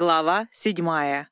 Глава седьмая.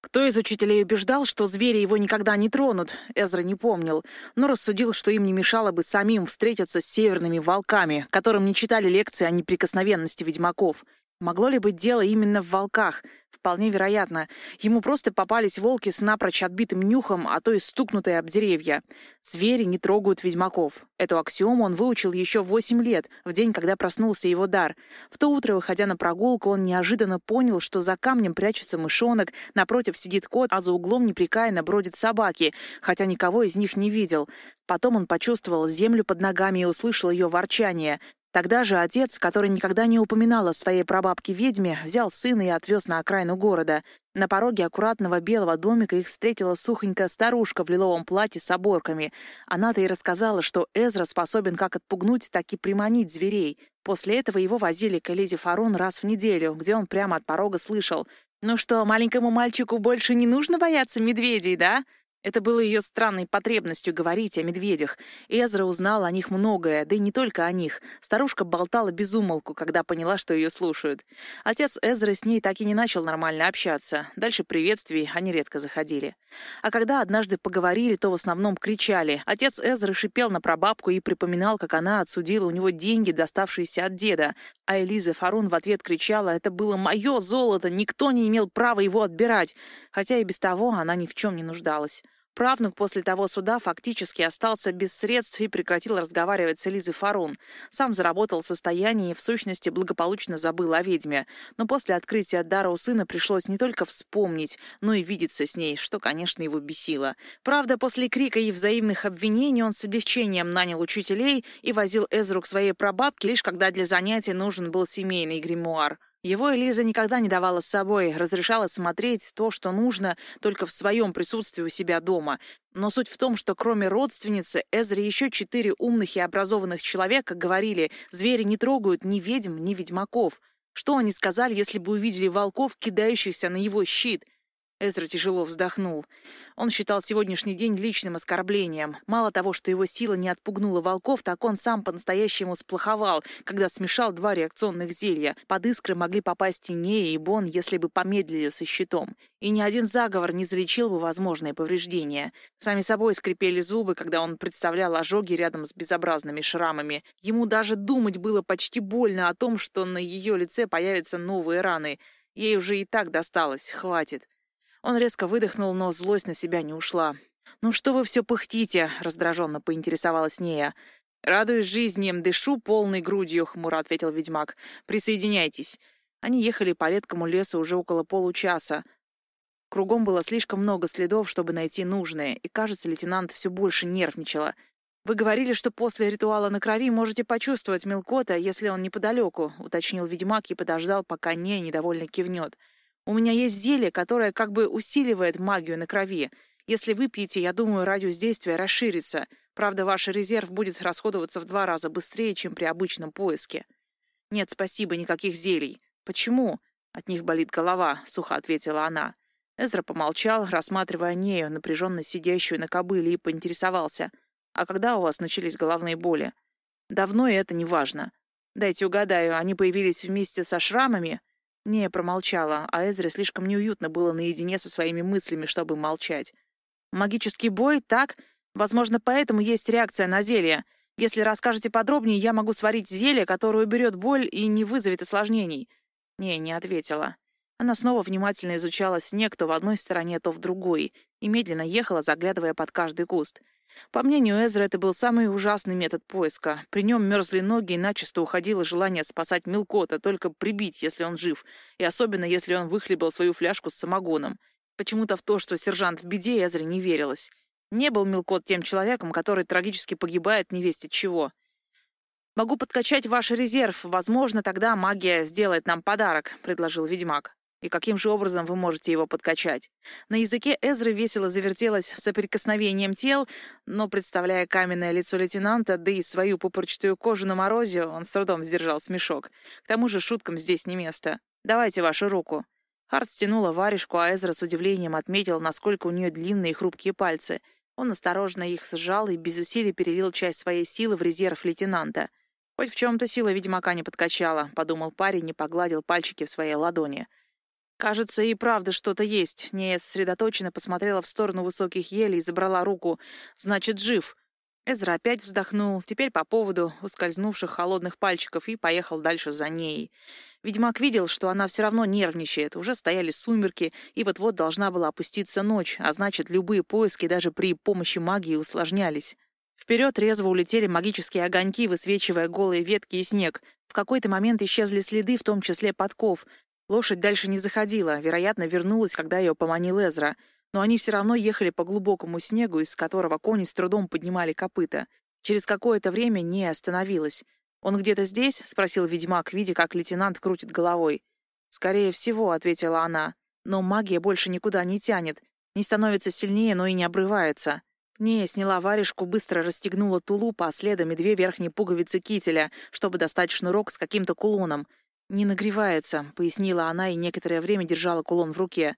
Кто из учителей убеждал, что звери его никогда не тронут, Эзра не помнил, но рассудил, что им не мешало бы самим встретиться с северными волками, которым не читали лекции о неприкосновенности ведьмаков. Могло ли быть дело именно в волках? Вполне вероятно. Ему просто попались волки с напрочь отбитым нюхом, а то и стукнутые об деревья. Звери не трогают ведьмаков. Эту аксиому он выучил еще восемь лет, в день, когда проснулся его дар. В то утро, выходя на прогулку, он неожиданно понял, что за камнем прячется мышонок, напротив сидит кот, а за углом непрекаянно бродят собаки, хотя никого из них не видел. Потом он почувствовал землю под ногами и услышал ее ворчание. Тогда же отец, который никогда не упоминал о своей прабабке-ведьме, взял сына и отвез на окраину города. На пороге аккуратного белого домика их встретила сухонькая старушка в лиловом платье с оборками. Она-то и рассказала, что Эзра способен как отпугнуть, так и приманить зверей. После этого его возили к Элизе Фарун раз в неделю, где он прямо от порога слышал «Ну что, маленькому мальчику больше не нужно бояться медведей, да?» Это было ее странной потребностью говорить о медведях. Эзра узнал о них многое, да и не только о них. Старушка болтала без умолку, когда поняла, что ее слушают. Отец Эзры с ней так и не начал нормально общаться. Дальше приветствий они редко заходили. А когда однажды поговорили, то в основном кричали. Отец Эзры шипел на прабабку и припоминал, как она отсудила у него деньги, доставшиеся от деда. А Элиза Фарун в ответ кричала, это было мое золото, никто не имел права его отбирать. Хотя и без того она ни в чем не нуждалась. Правнук после того суда фактически остался без средств и прекратил разговаривать с Элизой Фарун. Сам заработал состояние и, в сущности, благополучно забыл о ведьме. Но после открытия дара у сына пришлось не только вспомнить, но и видеться с ней, что, конечно, его бесило. Правда, после крика и взаимных обвинений он с облегчением нанял учителей и возил Эзру к своей прабабке, лишь когда для занятий нужен был семейный гримуар. Его Элиза никогда не давала с собой, разрешала смотреть то, что нужно, только в своем присутствии у себя дома. Но суть в том, что кроме родственницы, Эзре еще четыре умных и образованных человека говорили, звери не трогают ни ведьм, ни ведьмаков. Что они сказали, если бы увидели волков, кидающихся на его щит — Эзра тяжело вздохнул. Он считал сегодняшний день личным оскорблением. Мало того, что его сила не отпугнула волков, так он сам по-настоящему сплоховал, когда смешал два реакционных зелья. Под искры могли попасть и Нея, и Бон, если бы помедлили со щитом. И ни один заговор не залечил бы возможные повреждения. Сами собой скрипели зубы, когда он представлял ожоги рядом с безобразными шрамами. Ему даже думать было почти больно о том, что на ее лице появятся новые раны. Ей уже и так досталось, хватит. Он резко выдохнул, но злость на себя не ушла. «Ну что вы все пыхтите?» — раздраженно поинтересовалась Нея. «Радуюсь жизни, дышу полной грудью», — хмуро ответил ведьмак. «Присоединяйтесь». Они ехали по редкому лесу уже около получаса. Кругом было слишком много следов, чтобы найти нужные, и, кажется, лейтенант все больше нервничала. «Вы говорили, что после ритуала на крови можете почувствовать мелкота, если он неподалеку», — уточнил ведьмак и подождал, пока Нея недовольно кивнет. У меня есть зелье, которое как бы усиливает магию на крови. Если выпьете, я думаю, радиус действия расширится. Правда, ваш резерв будет расходоваться в два раза быстрее, чем при обычном поиске. Нет, спасибо, никаких зелий. Почему? От них болит голова, сухо ответила она. Эзра помолчал, рассматривая Нею, напряженно сидящую на кобыле, и поинтересовался. «А когда у вас начались головные боли?» «Давно, и это не важно. Дайте угадаю, они появились вместе со шрамами?» Не промолчала, а Эзре слишком неуютно было наедине со своими мыслями, чтобы молчать. «Магический бой, так? Возможно, поэтому есть реакция на зелье. Если расскажете подробнее, я могу сварить зелье, которое уберет боль и не вызовет осложнений». Не, не ответила. Она снова внимательно изучала снег то в одной стороне, то в другой, и медленно ехала, заглядывая под каждый куст — по мнению Эзра, это был самый ужасный метод поиска. При нем мерзли ноги и начисто уходило желание спасать Мелкота, только прибить, если он жив, и особенно, если он выхлебал свою фляжку с самогоном. Почему-то в то, что сержант в беде, Эзре не верилось. Не был Мелкот тем человеком, который трагически погибает невесте чего. «Могу подкачать ваш резерв. Возможно, тогда магия сделает нам подарок», — предложил ведьмак. И каким же образом вы можете его подкачать? На языке Эзры весело завертелось соприкосновением тел, но, представляя каменное лицо лейтенанта, да и свою пупырчатую кожу на морозе, он с трудом сдержал смешок. К тому же шуткам здесь не место. «Давайте вашу руку». Харт стянула варежку, а Эзра с удивлением отметил, насколько у нее длинные и хрупкие пальцы. Он осторожно их сжал и без усилий перелил часть своей силы в резерв лейтенанта. Хоть в чем-то сила ведьмака не подкачала, подумал парень и погладил пальчики в своей ладони. Кажется, и правда что-то есть. Нея сосредоточенно посмотрела в сторону высоких елей и забрала руку. Значит, жив. Эзра опять вздохнул, теперь по поводу ускользнувших холодных пальчиков, и поехал дальше за ней. Ведьмак видел, что она все равно нервничает. Уже стояли сумерки, и вот-вот должна была опуститься ночь, а значит, любые поиски даже при помощи магии усложнялись. Вперед резво улетели магические огоньки, высвечивая голые ветки и снег. В какой-то момент исчезли следы, в том числе подков. Лошадь дальше не заходила, вероятно, вернулась, когда ее поманил Эзра. Но они все равно ехали по глубокому снегу, из которого кони с трудом поднимали копыта. Через какое-то время не остановилась. «Он где-то здесь?» — спросил ведьмак, видя, как лейтенант крутит головой. «Скорее всего», — ответила она. «Но магия больше никуда не тянет. Не становится сильнее, но и не обрывается». Не, сняла варежку, быстро расстегнула тулуп, а следом и две верхние пуговицы кителя, чтобы достать шнурок с каким-то кулоном. «Не нагревается», — пояснила она и некоторое время держала кулон в руке.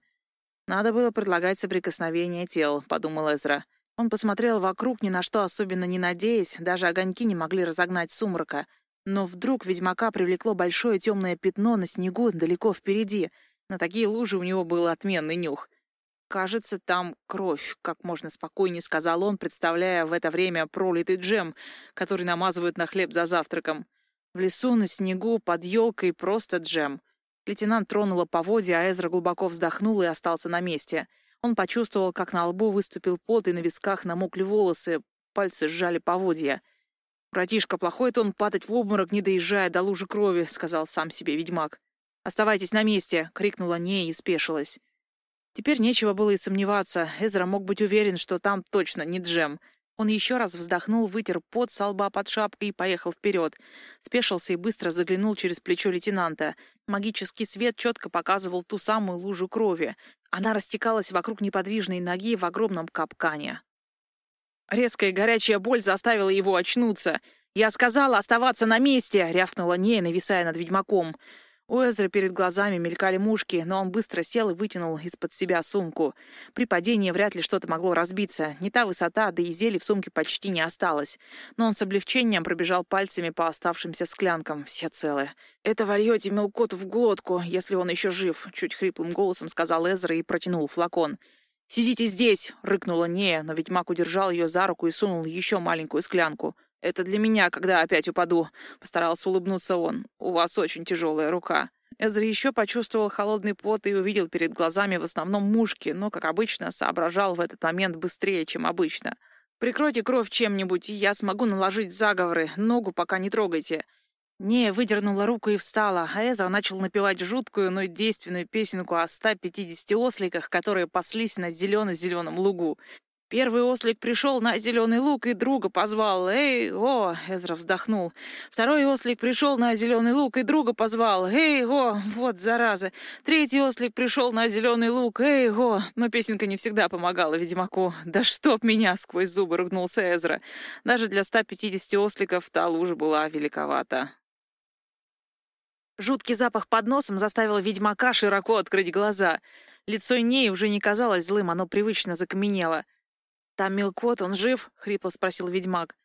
«Надо было предлагать соприкосновение тел», — подумал Эзра. Он посмотрел вокруг, ни на что особенно не надеясь, даже огоньки не могли разогнать сумрака. Но вдруг ведьмака привлекло большое темное пятно на снегу далеко впереди. На такие лужи у него был отменный нюх. «Кажется, там кровь», — как можно спокойнее сказал он, представляя в это время пролитый джем, который намазывают на хлеб за завтраком. В лесу, на снегу, под елкой просто джем. Лейтенант тронула поводья, а Эзра глубоко вздохнул и остался на месте. Он почувствовал, как на лбу выступил пот, и на висках намокли волосы, пальцы сжали поводья. «Братишка, плохой тон падать в обморок, не доезжая до лужи крови», — сказал сам себе ведьмак. «Оставайтесь на месте!» — крикнула Нея и спешилась. Теперь нечего было и сомневаться. Эзра мог быть уверен, что там точно не джем. Он еще раз вздохнул, вытер пот со лба под шапкой и поехал вперед. Спешился и быстро заглянул через плечо лейтенанта. Магический свет четко показывал ту самую лужу крови. Она растекалась вокруг неподвижной ноги в огромном капкане. Резкая горячая боль заставила его очнуться. «Я сказала оставаться на месте!» — рявкнула Нея, нависая над ведьмаком. У Эзры перед глазами мелькали мушки, но он быстро сел и вытянул из-под себя сумку. При падении вряд ли что-то могло разбиться. Не та высота, да и зелий в сумке почти не осталось. Но он с облегчением пробежал пальцами по оставшимся склянкам. Все целы. «Это вольете мелкоту в глотку, если он еще жив», — чуть хриплым голосом сказал Эзра и протянул флакон. «Сидите здесь!» — рыкнула Нея, но ведьмак удержал ее за руку и сунул еще маленькую склянку. «Это для меня, когда опять упаду», — постарался улыбнуться он. «У вас очень тяжелая рука». Эзра еще почувствовал холодный пот и увидел перед глазами в основном мушки, но, как обычно, соображал в этот момент быстрее, чем обычно. «Прикройте кровь чем-нибудь, и я смогу наложить заговоры. Ногу пока не трогайте». Не, выдернула руку и встала, а Эзра начал напевать жуткую, но действенную песенку о 150 осликах, которые паслись на зелено-зеленом лугу. Первый ослик пришел на зеленый луг и друга позвал. «Эй, о!» — Эзра вздохнул. Второй ослик пришел на зеленый луг и друга позвал. «Эй, о!» — вот зараза. Третий ослик пришел на зеленый луг. «Эй, о!» Но песенка не всегда помогала ведьмаку. «Да чтоб меня!» — сквозь зубы ругнулся Эзра. Даже для 150 осликов та лужа была великовата. Жуткий запах под носом заставил ведьмака широко открыть глаза. Лицо Неи уже не казалось злым, оно привычно закаменело. «Там Милкот, он жив?» — хрипло спросил ведьмак.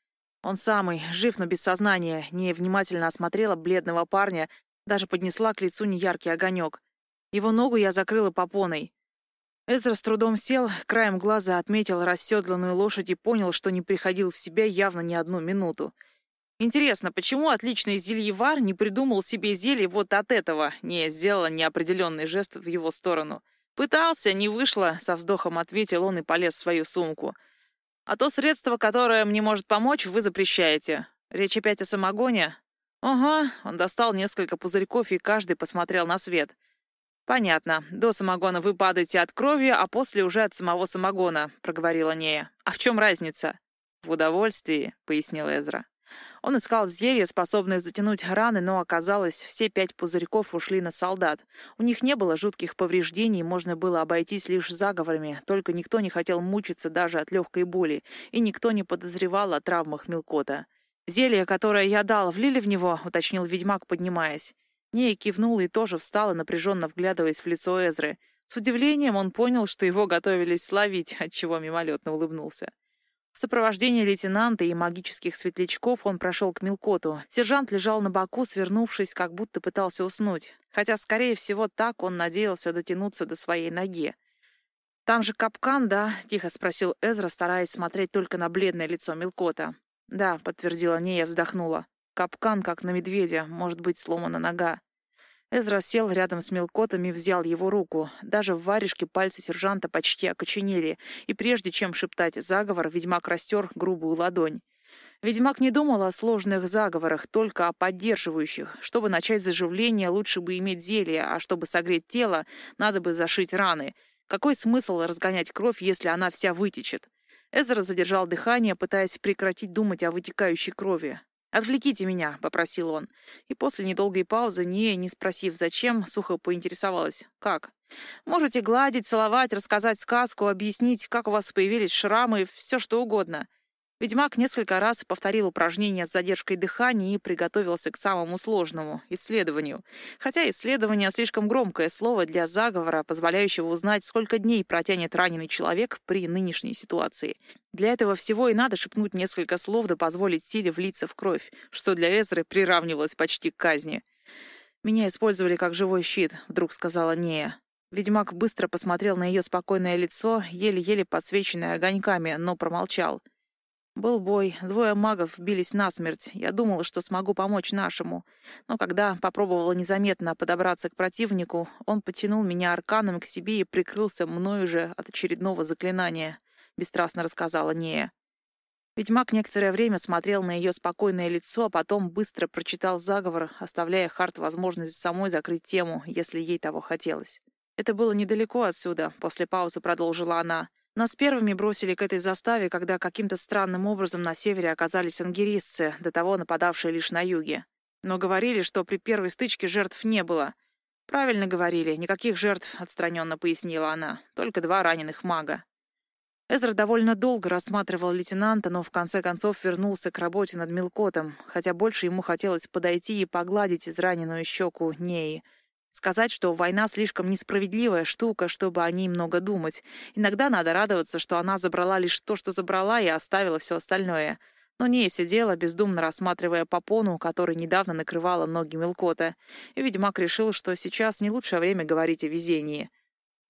«Он самый, жив, но без сознания». Не внимательно осмотрела бледного парня, даже поднесла к лицу неяркий огонек. Его ногу я закрыла попоной. Эзра с трудом сел, краем глаза отметил расседланную лошадь и понял, что не приходил в себя явно ни одну минуту. Интересно, почему отличный зельевар не придумал себе зелье вот от этого? Не, сделала неопределенный жест в его сторону. «Пытался, не вышло», — со вздохом ответил он и полез в свою сумку. «А то средство, которое мне может помочь, вы запрещаете. Речь опять о самогоне?» «Ага», — он достал несколько пузырьков, и каждый посмотрел на свет. «Понятно. До самогона вы падаете от крови, а после уже от самого самогона», — проговорила Нея. «А в чем разница?» «В удовольствии», — пояснил Эзра. Он искал зелье, способное затянуть раны, но оказалось, все пять пузырьков ушли на солдат. У них не было жутких повреждений, можно было обойтись лишь заговорами, только никто не хотел мучиться даже от легкой боли, и никто не подозревал о травмах Мелкота. «Зелье, которое я дал, влили в него?» — уточнил ведьмак, поднимаясь. Нея кивнула и тоже встала, напряженно вглядываясь в лицо Эзры. С удивлением он понял, что его готовились словить, отчего мимолетно улыбнулся. В сопровождении лейтенанта и магических светлячков он прошел к Милкоту. Сержант лежал на боку, свернувшись, как будто пытался уснуть. Хотя, скорее всего, так он надеялся дотянуться до своей ноги. «Там же капкан, да?» — тихо спросил Эзра, стараясь смотреть только на бледное лицо Милкота. «Да», — подтвердила Нея, вздохнула. «Капкан, как на медведя, может быть сломана нога». Эзра сел рядом с Мелкотом и взял его руку. Даже в варежке пальцы сержанта почти окоченели, и прежде чем шептать заговор, ведьмак растер грубую ладонь. Ведьмак не думал о сложных заговорах, только о поддерживающих. Чтобы начать заживление, лучше бы иметь зелье, а чтобы согреть тело, надо бы зашить раны. Какой смысл разгонять кровь, если она вся вытечет? Эзра задержал дыхание, пытаясь прекратить думать о вытекающей крови. «Отвлеките меня», — попросил он. И после недолгой паузы, не, не спросив зачем, сухо поинтересовалась. «Как?» «Можете гладить, целовать, рассказать сказку, объяснить, как у вас появились шрамы, все что угодно. Ведьмак несколько раз повторил упражнение с задержкой дыхания и приготовился к самому сложному — исследованию. Хотя исследование — слишком громкое слово для заговора, позволяющего узнать, сколько дней протянет раненый человек при нынешней ситуации. Для этого всего и надо шепнуть несколько слов да позволить силе влиться в кровь, что для Эзры приравнивалось почти к казни. «Меня использовали как живой щит», — вдруг сказала Нея. Ведьмак быстро посмотрел на ее спокойное лицо, еле-еле подсвеченное огоньками, но промолчал — был бой, двое магов бились насмерть. Я думала, что смогу помочь нашему. Но когда попробовала незаметно подобраться к противнику, он потянул меня арканом к себе и прикрылся мною же от очередного заклинания, — бесстрастно рассказала Нея. Ведьмак некоторое время смотрел на ее спокойное лицо, а потом быстро прочитал заговор, оставляя Харт возможность самой закрыть тему, если ей того хотелось. «Это было недалеко отсюда», — после паузы продолжила она. Нас первыми бросили к этой заставе, когда каким-то странным образом на севере оказались ангерисцы, до того нападавшие лишь на юге. Но говорили, что при первой стычке жертв не было. «Правильно говорили, никаких жертв», — отстраненно пояснила она. «Только два раненых мага». Эзра довольно долго рассматривал лейтенанта, но в конце концов вернулся к работе над Мелкотом, хотя больше ему хотелось подойти и погладить израненную щеку Неи — Сказать, что война слишком несправедливая штука, чтобы о ней много думать. Иногда надо радоваться, что она забрала лишь то, что забрала, и оставила все остальное. Но не сидела, бездумно рассматривая попону, которой недавно накрывала ноги Мелкота. И ведьмак решил, что сейчас не лучшее время говорить о везении.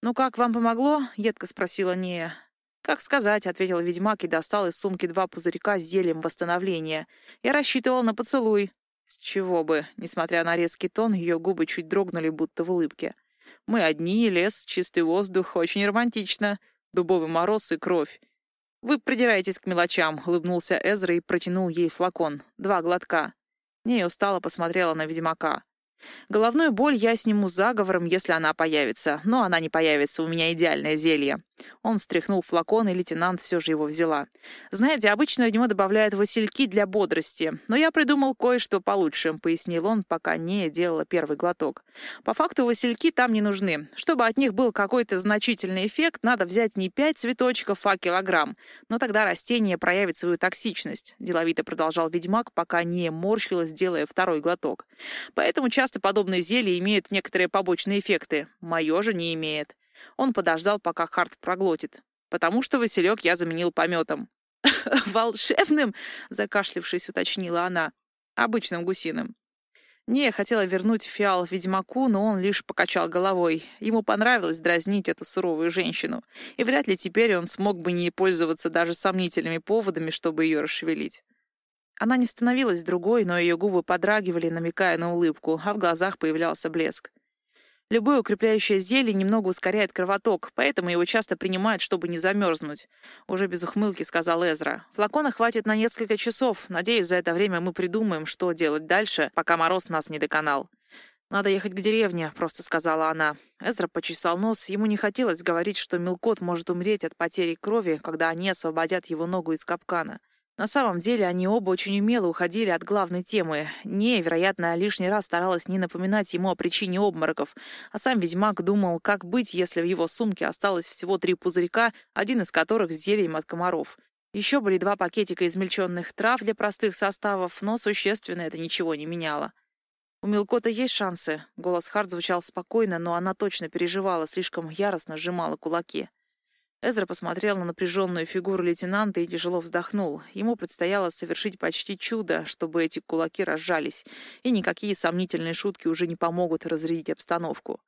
«Ну как, вам помогло?» — едко спросила Нея. «Как сказать», — ответил ведьмак и достал из сумки два пузырька с зельем восстановления. «Я рассчитывал на поцелуй». С чего бы? Несмотря на резкий тон, ее губы чуть дрогнули, будто в улыбке. Мы одни, лес, чистый воздух, очень романтично. Дубовый мороз и кровь. «Вы придираетесь к мелочам», — улыбнулся Эзра и протянул ей флакон. Два глотка. Не устало посмотрела на ведьмака. Головную боль я сниму заговором, если она появится. Но она не появится, у меня идеальное зелье. Он встряхнул флакон, и лейтенант все же его взяла. «Знаете, обычно в него добавляют васильки для бодрости, но я придумал кое-что получше», — пояснил он, пока не делала первый глоток. «По факту васильки там не нужны. Чтобы от них был какой-то значительный эффект, надо взять не пять цветочков, а килограмм. Но тогда растение проявит свою токсичность», — деловито продолжал ведьмак, пока не морщилась, делая второй глоток. «Поэтому часто подобные зелья имеют некоторые побочные эффекты. Мое же не имеет». Он подождал, пока Харт проглотит. «Потому что Василек я заменил пометом». «Волшебным?» — закашлившись, уточнила она. «Обычным гусиным». Не, хотела вернуть фиал ведьмаку, но он лишь покачал головой. Ему понравилось дразнить эту суровую женщину, и вряд ли теперь он смог бы не пользоваться даже сомнительными поводами, чтобы ее расшевелить. Она не становилась другой, но ее губы подрагивали, намекая на улыбку, а в глазах появлялся блеск. Любое укрепляющее зелье немного ускоряет кровоток, поэтому его часто принимают, чтобы не замерзнуть. Уже без ухмылки сказал Эзра. Флакона хватит на несколько часов. Надеюсь, за это время мы придумаем, что делать дальше, пока мороз нас не доконал. «Надо ехать к деревне», — просто сказала она. Эзра почесал нос. Ему не хотелось говорить, что Мелкот может умереть от потери крови, когда они освободят его ногу из капкана. На самом деле они оба очень умело уходили от главной темы. Не, вероятно, лишний раз старалась не напоминать ему о причине обмороков, а сам ведьмак думал, как быть, если в его сумке осталось всего три пузырька, один из которых с зельем от комаров. Еще были два пакетика измельченных трав для простых составов, но существенно это ничего не меняло. «У Мелкота есть шансы?» — голос Харт звучал спокойно, но она точно переживала, слишком яростно сжимала кулаки. Эзра посмотрел на напряженную фигуру лейтенанта и тяжело вздохнул. Ему предстояло совершить почти чудо, чтобы эти кулаки разжались, и никакие сомнительные шутки уже не помогут разрядить обстановку.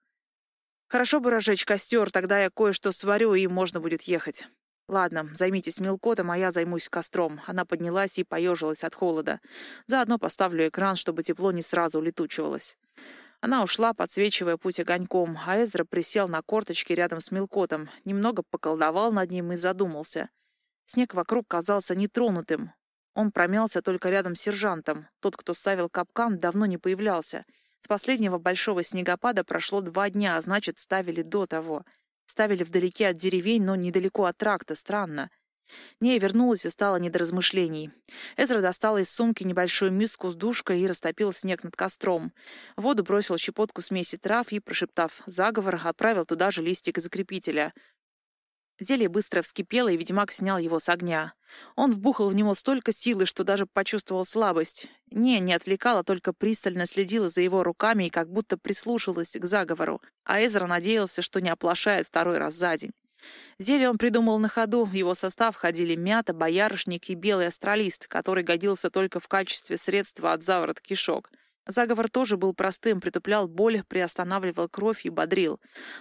«Хорошо бы разжечь костер, тогда я кое-что сварю, и можно будет ехать». «Ладно, займитесь мелкотом, а я займусь костром». Она поднялась и поежилась от холода. «Заодно поставлю экран, чтобы тепло не сразу улетучивалось». Она ушла, подсвечивая путь огоньком, а Эзра присел на корточки рядом с Мелкотом, немного поколдовал над ним и задумался. Снег вокруг казался нетронутым. Он промялся только рядом с сержантом. Тот, кто ставил капкан, давно не появлялся. С последнего большого снегопада прошло два дня, а значит, ставили до того. Ставили вдалеке от деревень, но недалеко от тракта. Странно. Нея вернулась и стала не до размышлений. Эзра достала из сумки небольшую миску с душкой и растопил снег над костром. В воду бросил щепотку смеси трав и, прошептав заговор, отправил туда же листик закрепителя. Зелье быстро вскипело, и ведьмак снял его с огня. Он вбухал в него столько силы, что даже почувствовал слабость. Не, не отвлекала, только пристально следила за его руками и как будто прислушалась к заговору. А Эзра надеялся, что не оплошает второй раз за день. Зелье он придумал на ходу. В его состав входили мята, боярышник и белый астралист, который годился только в качестве средства от заворот кишок. Заговор тоже был простым, притуплял боль, приостанавливал кровь и бодрил.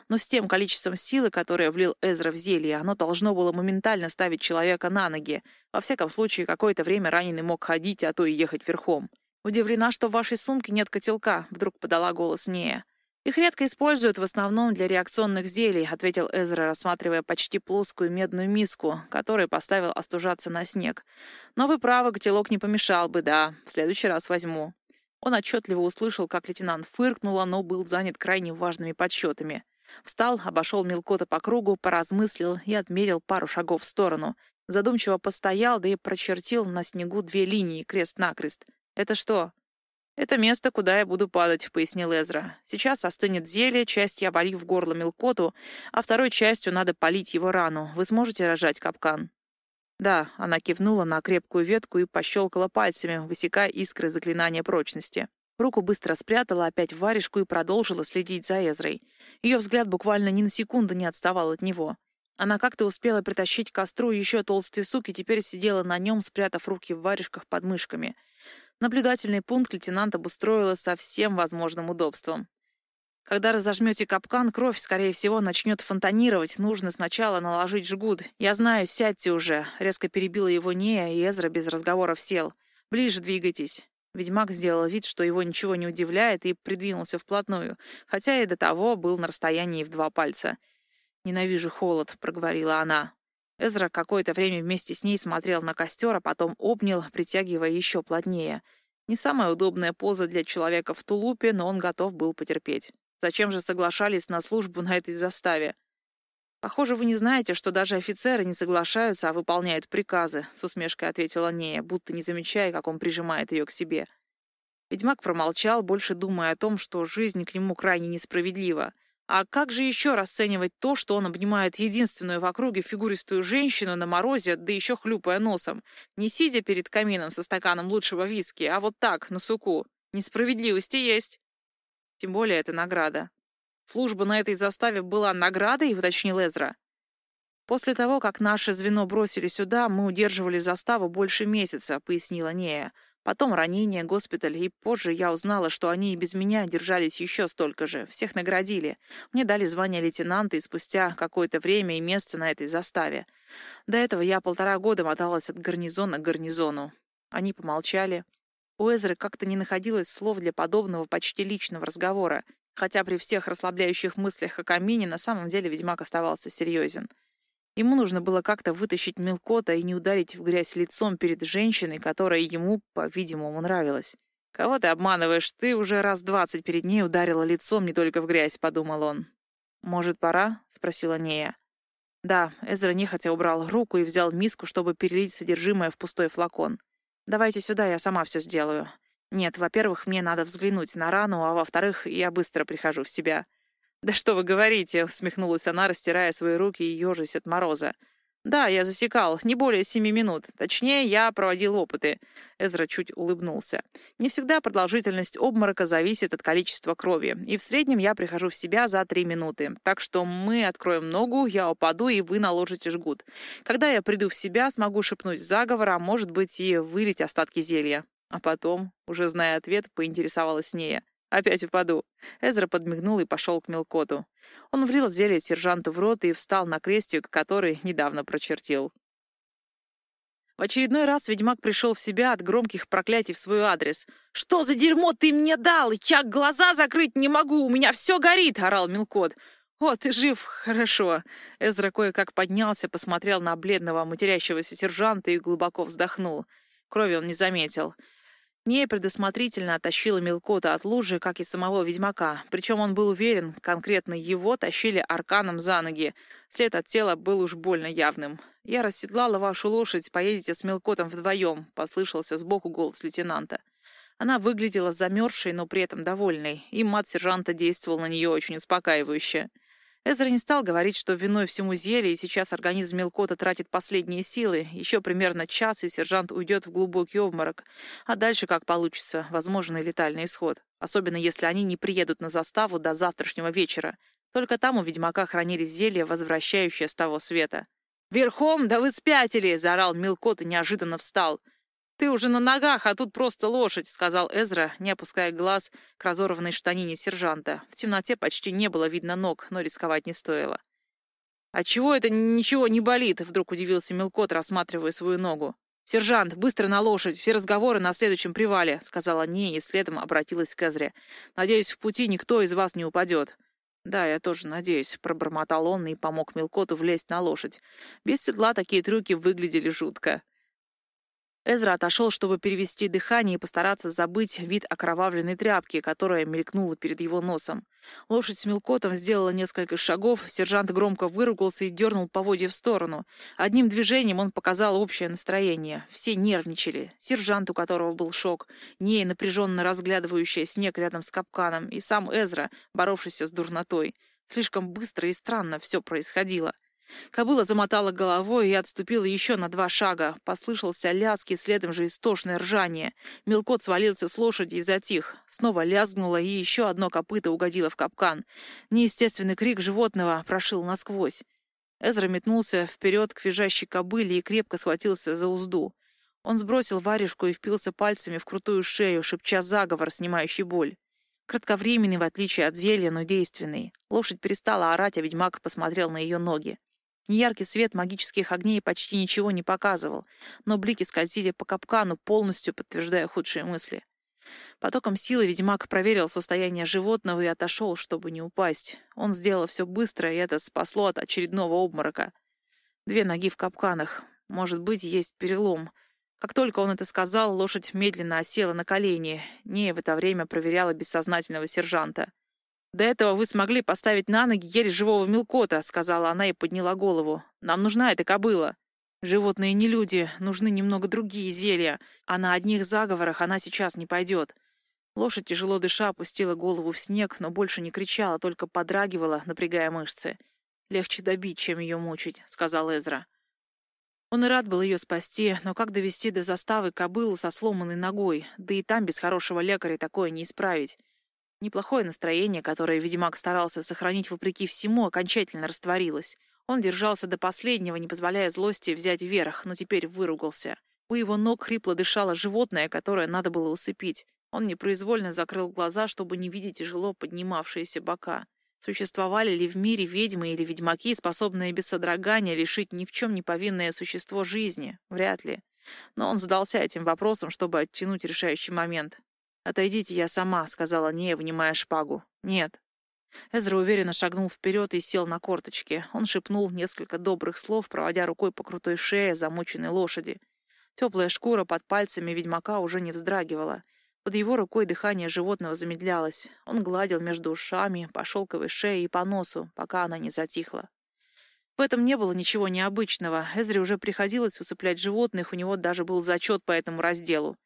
Но с тем количеством силы, которое влил Эзра в зелье, оно должно было моментально ставить человека на ноги. Во всяком случае, какое-то время раненый мог ходить, а то и ехать верхом. «Удивлена, что в вашей сумке нет котелка», — вдруг подала голос Нея. «Их редко используют в основном для реакционных зелий», — ответил Эзра, рассматривая почти плоскую медную миску, которую поставил остужаться на снег. «Но вы правы, котелок не помешал бы, да. В следующий раз возьму». Он отчетливо услышал, как лейтенант фыркнула, но был занят крайне важными подсчетами. Встал, обошел мелкота по кругу, поразмыслил и отмерил пару шагов в сторону. Задумчиво постоял, да и прочертил на снегу две линии, крест-накрест. «Это что?» «Это место, куда я буду падать», — пояснил Эзра. «Сейчас остынет зелье, часть я волью в горло мелкоту, а второй частью надо полить его рану. Вы сможете рожать капкан?» «Да», — она кивнула на крепкую ветку и пощелкала пальцами, высекая искры заклинания прочности. Руку быстро спрятала опять в варежку и продолжила следить за Эзрой. Ее взгляд буквально ни на секунду не отставал от него. Она как-то успела притащить к костру еще толстый сук и теперь сидела на нем, спрятав руки в варежках под мышками — Наблюдательный пункт лейтенант обустроила со всем возможным удобством. Когда разожмете капкан, кровь, скорее всего, начнет фонтанировать. Нужно сначала наложить жгут. Я знаю, сядьте уже. Резко перебила его Нея, и Эзра без разговоров сел. Ближе двигайтесь. Ведьмак сделал вид, что его ничего не удивляет, и придвинулся вплотную, хотя и до того был на расстоянии в два пальца. «Ненавижу холод», — проговорила она. Эзра какое-то время вместе с ней смотрел на костер, а потом обнял, притягивая еще плотнее. Не самая удобная поза для человека в тулупе, но он готов был потерпеть. Зачем же соглашались на службу на этой заставе? «Похоже, вы не знаете, что даже офицеры не соглашаются, а выполняют приказы», — с усмешкой ответила Нея, будто не замечая, как он прижимает ее к себе. Ведьмак промолчал, больше думая о том, что жизнь к нему крайне несправедлива. А как же еще расценивать то, что он обнимает единственную в округе фигуристую женщину на морозе, да еще хлюпая носом, не сидя перед камином со стаканом лучшего виски, а вот так, на суку? Несправедливости есть. Тем более это награда. Служба на этой заставе была наградой, уточнил Эзра. После того, как наше звено бросили сюда, мы удерживали заставу больше месяца, пояснила Нея. Потом ранение, госпиталь, и позже я узнала, что они и без меня держались еще столько же. Всех наградили. Мне дали звание лейтенанта и спустя какое-то время и место на этой заставе. До этого я полтора года моталась от гарнизона к гарнизону. Они помолчали. У Эзры как-то не находилось слов для подобного почти личного разговора, хотя при всех расслабляющих мыслях о камине на самом деле ведьмак оставался серьезен. Ему нужно было как-то вытащить мелкота и не ударить в грязь лицом перед женщиной, которая ему, по-видимому, нравилась. «Кого ты обманываешь? Ты уже раз двадцать перед ней ударила лицом не только в грязь», — подумал он. «Может, пора?» — спросила Нея. Да, Эзра нехотя убрал руку и взял миску, чтобы перелить содержимое в пустой флакон. «Давайте сюда, я сама все сделаю. Нет, во-первых, мне надо взглянуть на рану, а во-вторых, я быстро прихожу в себя». «Да что вы говорите?» — усмехнулась она, растирая свои руки и ежась от мороза. «Да, я засекал. Не более семи минут. Точнее, я проводил опыты». Эзра чуть улыбнулся. «Не всегда продолжительность обморока зависит от количества крови. И в среднем я прихожу в себя за три минуты. Так что мы откроем ногу, я упаду, и вы наложите жгут. Когда я приду в себя, смогу шепнуть заговор, а может быть и вылить остатки зелья». А потом, уже зная ответ, поинтересовалась Нея. Опять упаду. Эзра подмигнул и пошел к Мелкоту. Он влил зелье сержанту в рот и встал на крестик, который недавно прочертил. В очередной раз ведьмак пришел в себя от громких проклятий в свой адрес. «Что за дерьмо ты мне дал? Я глаза закрыть не могу, у меня все горит!» — орал Мелкот. «О, ты жив! Хорошо!» Эзра кое-как поднялся, посмотрел на бледного матерящегося сержанта и глубоко вздохнул. Крови он не заметил. Нея предусмотрительно оттащила Мелкота от лужи, как и самого ведьмака. Причем он был уверен, конкретно его тащили арканом за ноги. След от тела был уж больно явным. «Я расседлала вашу лошадь, поедете с Мелкотом вдвоем», — послышался сбоку голос лейтенанта. Она выглядела замерзшей, но при этом довольной, и мат сержанта действовал на нее очень успокаивающе. Эзра не стал говорить, что виной всему зелье, и сейчас организм Мелкота тратит последние силы. Еще примерно час, и сержант уйдет в глубокий обморок. А дальше как получится, возможный летальный исход. Особенно если они не приедут на заставу до завтрашнего вечера. Только там у ведьмака хранились зелья, возвращающие с того света. «Верхом? Да вы спятили!» — заорал Мелкот и неожиданно встал. «Ты уже на ногах, а тут просто лошадь», — сказал Эзра, не опуская глаз к разорванной штанине сержанта. В темноте почти не было видно ног, но рисковать не стоило. «А чего это ничего не болит?» — вдруг удивился Мелкот, рассматривая свою ногу. «Сержант, быстро на лошадь, все разговоры на следующем привале», — сказала Нея и следом обратилась к Эзре. «Надеюсь, в пути никто из вас не упадет». «Да, я тоже надеюсь», — пробормотал он и помог Мелкоту влезть на лошадь. Без седла такие трюки выглядели жутко. Эзра отошел, чтобы перевести дыхание и постараться забыть вид окровавленной тряпки, которая мелькнула перед его носом. Лошадь с мелкотом сделала несколько шагов, сержант громко выругался и дернул поводья в сторону. Одним движением он показал общее настроение. Все нервничали. Сержант, у которого был шок, Нея, напряженно разглядывающая снег рядом с капканом, и сам Эзра, боровшийся с дурнотой. Слишком быстро и странно все происходило. Кобыла замотала головой и отступила еще на два шага. Послышался лязг и следом же истошное ржание. Мелкот свалился с лошади и затих. Снова лязгнуло, и еще одно копыто угодило в капкан. Неестественный крик животного прошил насквозь. Эзра метнулся вперед к визжащей кобыле и крепко схватился за узду. Он сбросил варежку и впился пальцами в крутую шею, шепча заговор, снимающий боль. Кратковременный, в отличие от зелья, но действенный. Лошадь перестала орать, а ведьмак посмотрел на ее ноги. Неяркий свет магических огней почти ничего не показывал, но блики скользили по капкану, полностью подтверждая худшие мысли. Потоком силы ведьмак проверил состояние животного и отошел, чтобы не упасть. Он сделал все быстро, и это спасло от очередного обморока. Две ноги в капканах. Может быть, есть перелом. Как только он это сказал, лошадь медленно осела на колени. Нея в это время проверяла бессознательного сержанта. «До этого вы смогли поставить на ноги еле живого мелкота», — сказала она и подняла голову. «Нам нужна эта кобыла». «Животные не люди, нужны немного другие зелья, а на одних заговорах она сейчас не пойдет». Лошадь, тяжело дыша, опустила голову в снег, но больше не кричала, только подрагивала, напрягая мышцы. «Легче добить, чем ее мучить», — сказал Эзра. Он и рад был ее спасти, но как довести до заставы кобылу со сломанной ногой? Да и там без хорошего лекаря такое не исправить. Неплохое настроение, которое Ведьмак старался сохранить вопреки всему, окончательно растворилось. Он держался до последнего, не позволяя злости взять верх, но теперь выругался. У его ног хрипло дышало животное, которое надо было усыпить. Он непроизвольно закрыл глаза, чтобы не видеть тяжело поднимавшиеся бока. Существовали ли в мире ведьмы или ведьмаки, способные без содрогания лишить ни в чем не повинное существо жизни? Вряд ли. Но он задался этим вопросом, чтобы оттянуть решающий момент. «Отойдите, я сама», — сказала Нея, вынимая шпагу. «Нет». Эзра уверенно шагнул вперед и сел на корточки. Он шепнул несколько добрых слов, проводя рукой по крутой шее замученной лошади. Теплая шкура под пальцами ведьмака уже не вздрагивала. Под его рукой дыхание животного замедлялось. Он гладил между ушами, по шелковой шее и по носу, пока она не затихла. В этом не было ничего необычного. Эзре уже приходилось усыплять животных, у него даже был зачет по этому разделу.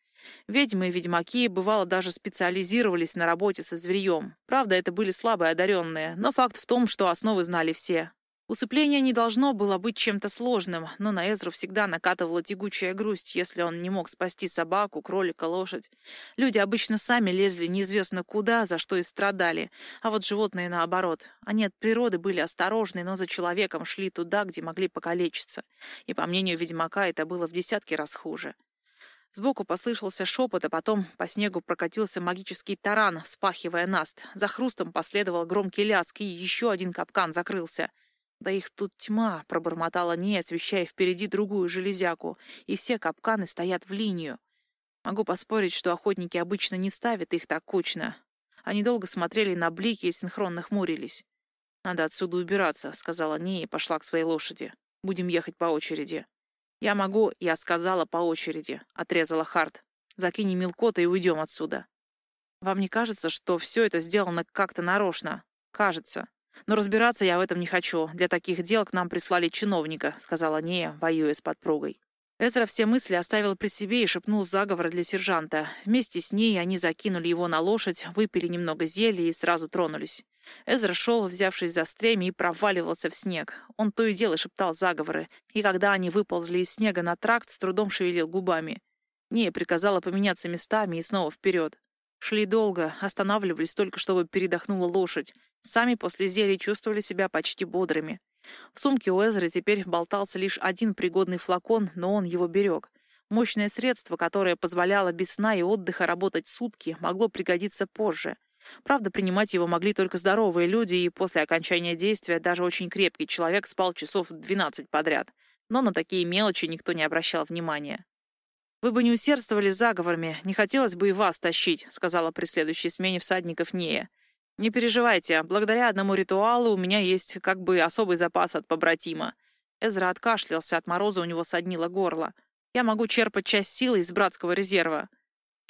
Ведьмы и ведьмаки, бывало, даже специализировались на работе со зверьем. Правда, это были слабые одаренные, но факт в том, что основы знали все. Усыпление не должно было быть чем-то сложным, но на Эзру всегда накатывала тягучая грусть, если он не мог спасти собаку, кролика, лошадь. Люди обычно сами лезли неизвестно куда, за что и страдали, а вот животные наоборот. Они от природы были осторожны, но за человеком шли туда, где могли покалечиться. И, по мнению ведьмака, это было в десятки раз хуже. Сбоку послышался шепот, а потом по снегу прокатился магический таран, вспахивая наст. За хрустом последовал громкий ляск, и еще один капкан закрылся. «Да их тут тьма», — пробормотала не, освещая впереди другую железяку, и все капканы стоят в линию. Могу поспорить, что охотники обычно не ставят их так кучно. Они долго смотрели на блики и синхронно хмурились. «Надо отсюда убираться», — сказала Нея и пошла к своей лошади. «Будем ехать по очереди». «Я могу», — я сказала по очереди, — отрезала Харт. «Закинем Милкота и уйдем отсюда». «Вам не кажется, что все это сделано как-то нарочно?» «Кажется. Но разбираться я в этом не хочу. Для таких дел к нам прислали чиновника», — сказала Нея, воюя с подпругой. Эзра все мысли оставил при себе и шепнул заговор для сержанта. Вместе с ней они закинули его на лошадь, выпили немного зелья и сразу тронулись. Эзра шел, взявшись за стремя, и проваливался в снег. Он то и дело шептал заговоры, и когда они выползли из снега на тракт, с трудом шевелил губами. Нея приказала поменяться местами и снова вперед. Шли долго, останавливались только, чтобы передохнула лошадь. Сами после зелья чувствовали себя почти бодрыми. В сумке у Эзры теперь болтался лишь один пригодный флакон, но он его берег. Мощное средство, которое позволяло без сна и отдыха работать сутки, могло пригодиться позже. Правда, принимать его могли только здоровые люди, и после окончания действия даже очень крепкий человек спал часов 12 подряд. Но на такие мелочи никто не обращал внимания. «Вы бы не усердствовали заговорами, не хотелось бы и вас тащить», — сказала при следующей смене всадников Нея. «Не переживайте, благодаря одному ритуалу у меня есть как бы особый запас от побратима». Эзра откашлялся, от мороза у него соднило горло. «Я могу черпать часть силы из братского резерва.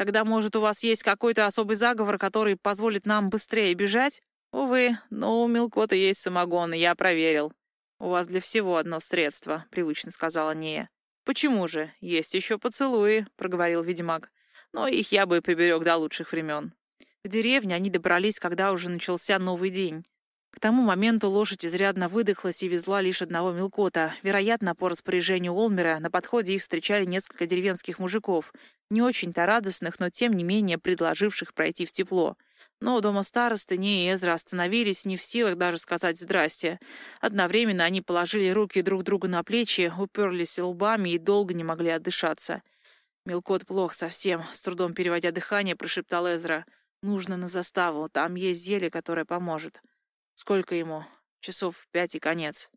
Тогда, может, у вас есть какой-то особый заговор, который позволит нам быстрее бежать? Увы, но у Мелкота есть самогон, и я проверил. У вас для всего одно средство, привычно сказала Нея. «Почему же? Есть еще поцелуи», — проговорил ведьмак. «Но их я бы приберег до лучших времен». К деревне они добрались, когда уже начался новый день. К тому моменту лошадь изрядно выдохлась и везла лишь одного мелкота. Вероятно, по распоряжению Олмера на подходе их встречали несколько деревенских мужиков, не очень-то радостных, но тем не менее предложивших пройти в тепло. Но дома старосты Не и Эзра остановились, не в силах даже сказать «здрасте». Одновременно они положили руки друг другу на плечи, уперлись лбами и долго не могли отдышаться. «Мелкот плох совсем», — с трудом переводя дыхание, прошептал Эзра. «Нужно на заставу, там есть зелье, которое поможет». «Сколько ему?» «Часов пять и конец».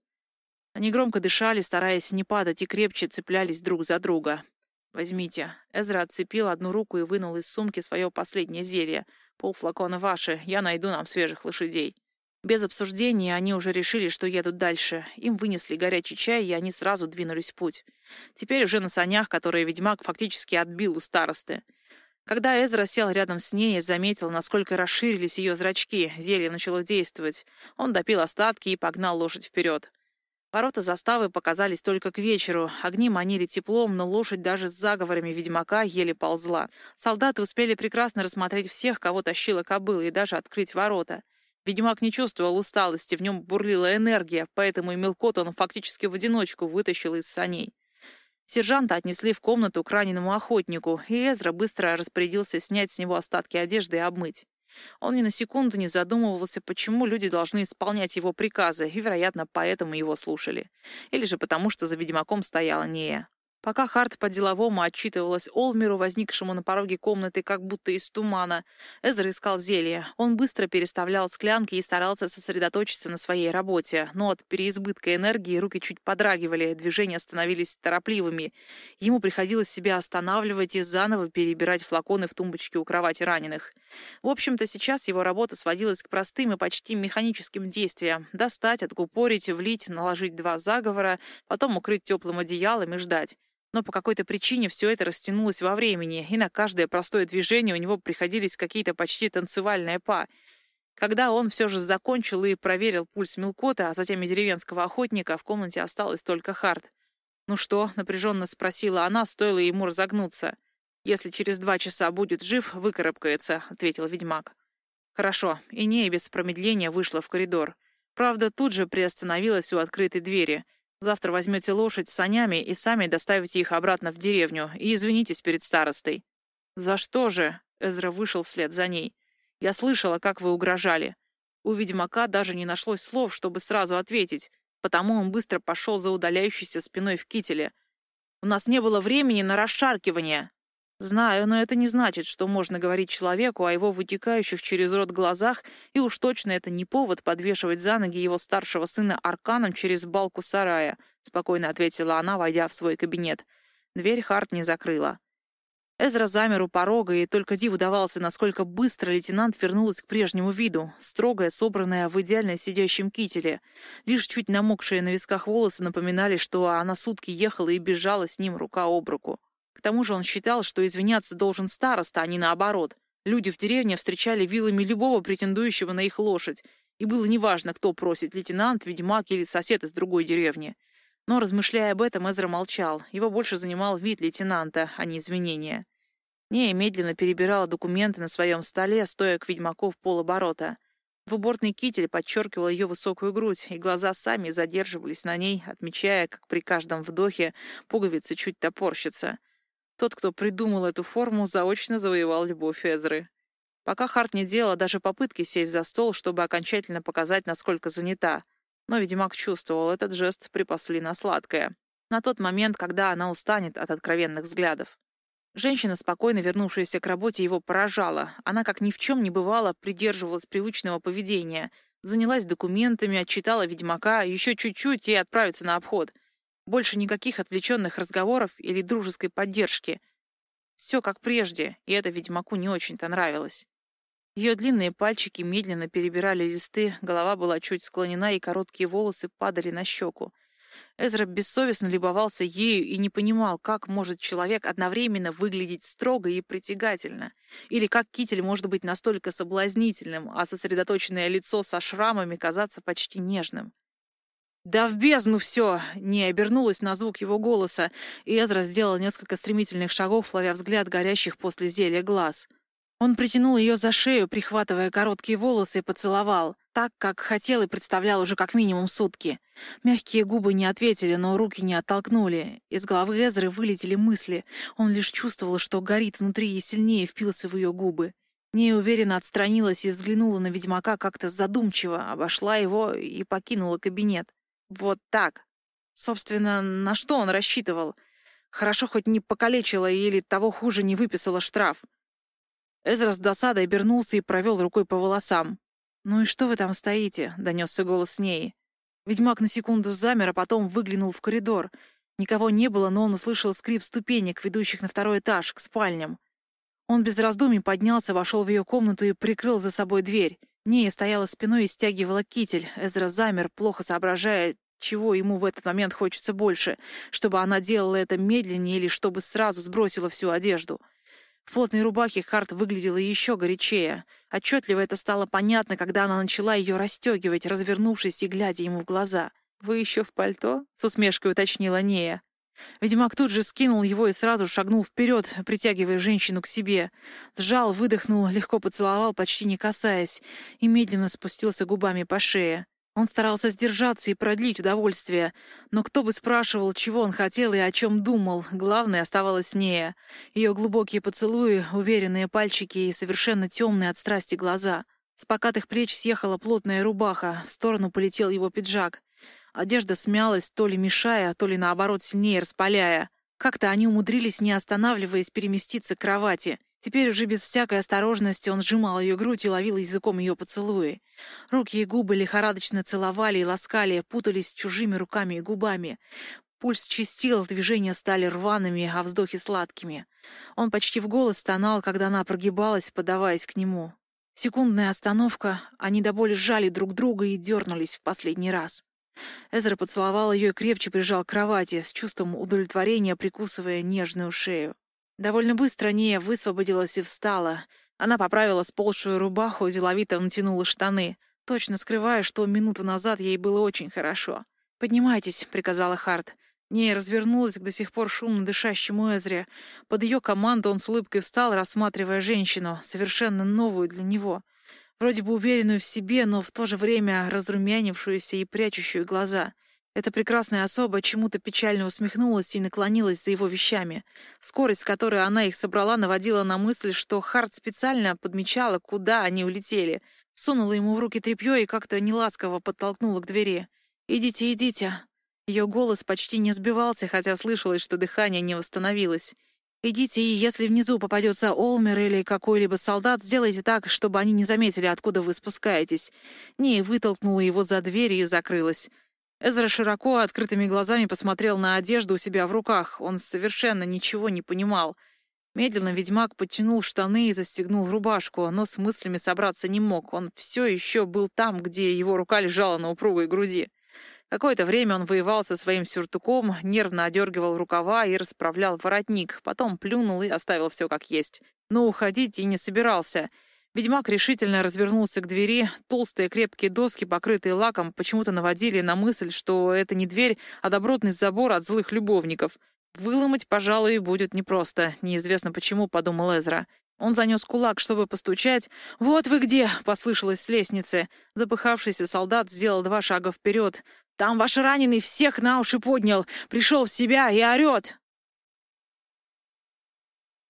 Они громко дышали, стараясь не падать, и крепче цеплялись друг за друга. «Возьмите». Эзра отцепил одну руку и вынул из сумки свое последнее зелье — Полфлакона ваши, я найду нам свежих лошадей». Без обсуждения они уже решили, что едут дальше. Им вынесли горячий чай, и они сразу двинулись в путь. Теперь уже на санях, которые ведьмак фактически отбил у старосты. Когда Эзра сел рядом с ней и заметил, насколько расширились ее зрачки, зелье начало действовать. Он допил остатки и погнал лошадь вперед. Ворота заставы показались только к вечеру. Огни манили теплом, но лошадь даже с заговорами ведьмака еле ползла. Солдаты успели прекрасно рассмотреть всех, кого тащила кобыла, и даже открыть ворота. Ведьмак не чувствовал усталости, в нем бурлила энергия, поэтому и мелкот он фактически в одиночку вытащил из саней. Сержанта отнесли в комнату к раненому охотнику, и Эзра быстро распорядился снять с него остатки одежды и обмыть. Он ни на секунду не задумывался, почему люди должны исполнять его приказы, и, вероятно, поэтому его слушали. Или же потому, что за ведьмаком стояла Нея. Пока Харт по-деловому отчитывалась Олмеру, возникшему на пороге комнаты как будто из тумана, Эзер искал зелье. Он быстро переставлял склянки и старался сосредоточиться на своей работе, но от переизбытка энергии руки чуть подрагивали, движения становились торопливыми. Ему приходилось себя останавливать и заново перебирать флаконы в тумбочке у кровати раненых. В общем-то, сейчас его работа сводилась к простым и почти механическим действиям. Достать, откупорить, влить, наложить два заговора, потом укрыть теплым одеялом и ждать. Но по какой-то причине все это растянулось во времени, и на каждое простое движение у него приходились какие-то почти танцевальные па. Когда он все же закончил и проверил пульс Милкота, а затем и деревенского охотника, в комнате осталось только Харт. «Ну что?» — напряженно спросила она, стоило ему разогнуться. «Если через два часа будет жив, выкарабкается», — ответил ведьмак. «Хорошо». И не без промедления вышла в коридор. Правда, тут же приостановилась у открытой двери. Завтра возьмете лошадь с санями и сами доставите их обратно в деревню и извинитесь перед старостой. «За что же?» — Эзра вышел вслед за ней. «Я слышала, как вы угрожали». У ведьмака даже не нашлось слов, чтобы сразу ответить, потому он быстро пошел за удаляющейся спиной в кителе. «У нас не было времени на расшаркивание», Знаю, но это не значит, что можно говорить человеку о его вытекающих через рот глазах, и уж точно это не повод подвешивать за ноги его старшего сына арканом через балку сарая, спокойно ответила она, войдя в свой кабинет. Дверь Харт не закрыла. Эзра замер у порога, и только Диву давался, насколько быстро лейтенант вернулась к прежнему виду, строгая, собранная в идеально сидящем кителе. Лишь чуть намокшие на висках волосы напоминали, что она сутки ехала и бежала с ним рука об руку. Тому же он считал, что извиняться должен староста, а не наоборот. Люди в деревне встречали вилами любого претендующего на их лошадь, и было неважно, кто просит, лейтенант, ведьмак или сосед из другой деревни. Но, размышляя об этом, Эзра молчал. Его больше занимал вид лейтенанта, а не извинения. Нея медленно перебирала документы на своем столе, стоя к ведьмаку в полоборота. Двубортный китель подчеркивал ее высокую грудь, и глаза сами задерживались на ней, отмечая, как при каждом вдохе пуговицы чуть топорщатся. Тот, кто придумал эту форму, заочно завоевал любовь Эзры. Пока Харт не делала даже попытки сесть за стол, чтобы окончательно показать, насколько занята. Но Ведьмак чувствовал, этот жест припасли на сладкое. На тот момент, когда она устанет от откровенных взглядов. Женщина, спокойно вернувшаяся к работе, его поражала. Она, как ни в чем не бывало, придерживалась привычного поведения. Занялась документами, отчитала ведьмака, еще чуть-чуть и отправиться на обход — больше никаких отвлеченных разговоров или дружеской поддержки. Все как прежде, и это ведьмаку не очень-то нравилось. Ее длинные пальчики медленно перебирали листы, голова была чуть склонена, и короткие волосы падали на щеку. Эзра бессовестно любовался ею и не понимал, как может человек одновременно выглядеть строго и притягательно, или как китель может быть настолько соблазнительным, а сосредоточенное лицо со шрамами казаться почти нежным. «Да в бездну все!» — не обернулась на звук его голоса, и Эзра сделал несколько стремительных шагов, ловя взгляд горящих после зелья глаз. Он притянул ее за шею, прихватывая короткие волосы, и поцеловал, так, как хотел и представлял уже как минимум сутки. Мягкие губы не ответили, но руки не оттолкнули. Из головы Эзры вылетели мысли. Он лишь чувствовал, что горит внутри и сильнее впился в ее губы. Неуверенно отстранилась и взглянула на ведьмака как-то задумчиво, обошла его и покинула кабинет. Вот так. Собственно, на что он рассчитывал? Хорошо хоть не покалечила или того хуже не выписала штраф. Эзра с досадой обернулся и провел рукой по волосам. «Ну и что вы там стоите?» — донесся голос Неи. Ведьмак на секунду замер, а потом выглянул в коридор. Никого не было, но он услышал скрип ступенек, ведущих на второй этаж, к спальням. Он без раздумий поднялся, вошел в ее комнату и прикрыл за собой дверь. Нея стояла спиной и стягивала китель. Эзра замер, плохо соображая, чего ему в этот момент хочется больше, чтобы она делала это медленнее или чтобы сразу сбросила всю одежду. В плотной рубахе Харт выглядела еще горячее. Отчетливо это стало понятно, когда она начала ее расстегивать, развернувшись и глядя ему в глаза. «Вы еще в пальто?» — с усмешкой уточнила Нея. Ведьмак тут же скинул его и сразу шагнул вперед, притягивая женщину к себе. Сжал, выдохнул, легко поцеловал, почти не касаясь, и медленно спустился губами по шее. Он старался сдержаться и продлить удовольствие, но кто бы спрашивал, чего он хотел и о чем думал, главное оставалось Нея. Ее глубокие поцелуи, уверенные пальчики и совершенно темные от страсти глаза. С покатых плеч съехала плотная рубаха, в сторону полетел его пиджак. Одежда смялась, то ли мешая, то ли наоборот сильнее распаляя. Как-то они умудрились, не останавливаясь, переместиться к кровати — Теперь уже без всякой осторожности он сжимал ее грудь и ловил языком ее поцелуи. Руки и губы лихорадочно целовали и ласкали, путались чужими руками и губами. Пульс чистил, движения стали рваными, а вздохи сладкими. Он почти в голос стонал, когда она прогибалась, подаваясь к нему. Секундная остановка, они до боли сжали друг друга и дернулись в последний раз. Эзра поцеловал ее и крепче прижал к кровати, с чувством удовлетворения прикусывая нежную шею. Довольно быстро Ния высвободилась и встала. Она поправила сползшую рубаху, деловито натянула штаны, точно скрывая, что минуту назад ей было очень хорошо. «Поднимайтесь», — приказала Харт. Ния развернулась к до сих пор шумно дышащему Эзре. Под ее команду он с улыбкой встал, рассматривая женщину, совершенно новую для него. вроде бы уверенную в себе, но в то же время разрумянившуюся и прячущую глаза. Эта прекрасная особа чему-то печально усмехнулась и наклонилась за его вещами. Скорость, с которой она их собрала, наводила на мысль, что Харт специально подмечала, куда они улетели. Сунула ему в руки тряпье и как-то неласково подтолкнула к двери. «Идите, идите». Ее голос почти не сбивался, хотя слышалось, что дыхание не восстановилось. «Идите, и если внизу попадется Олмер или какой-либо солдат, сделайте так, чтобы они не заметили, откуда вы спускаетесь». Не вытолкнула его за дверь и закрылась. Эзра широко открытыми глазами посмотрел на одежду у себя в руках. Он совершенно ничего не понимал. Медленно ведьмак подтянул штаны и застегнул рубашку, но с мыслями собраться не мог. Он все еще был там, где его рука лежала на упругой груди. Какое-то время он воевал со своим сюртуком, нервно одергивал рукава и расправлял воротник, потом плюнул и оставил все как есть. Но уходить и не собирался — Ведьмак решительно развернулся к двери. Толстые крепкие доски, покрытые лаком, почему-то наводили на мысль, что это не дверь, а добротный забор от злых любовников. «Выломать, пожалуй, будет непросто. Неизвестно почему», — подумал Эзра. Он занес кулак, чтобы постучать. «Вот вы где!» — послышалось с лестницы. Запыхавшийся солдат сделал два шага вперед. «Там ваш раненый всех на уши поднял, пришел в себя и орет!»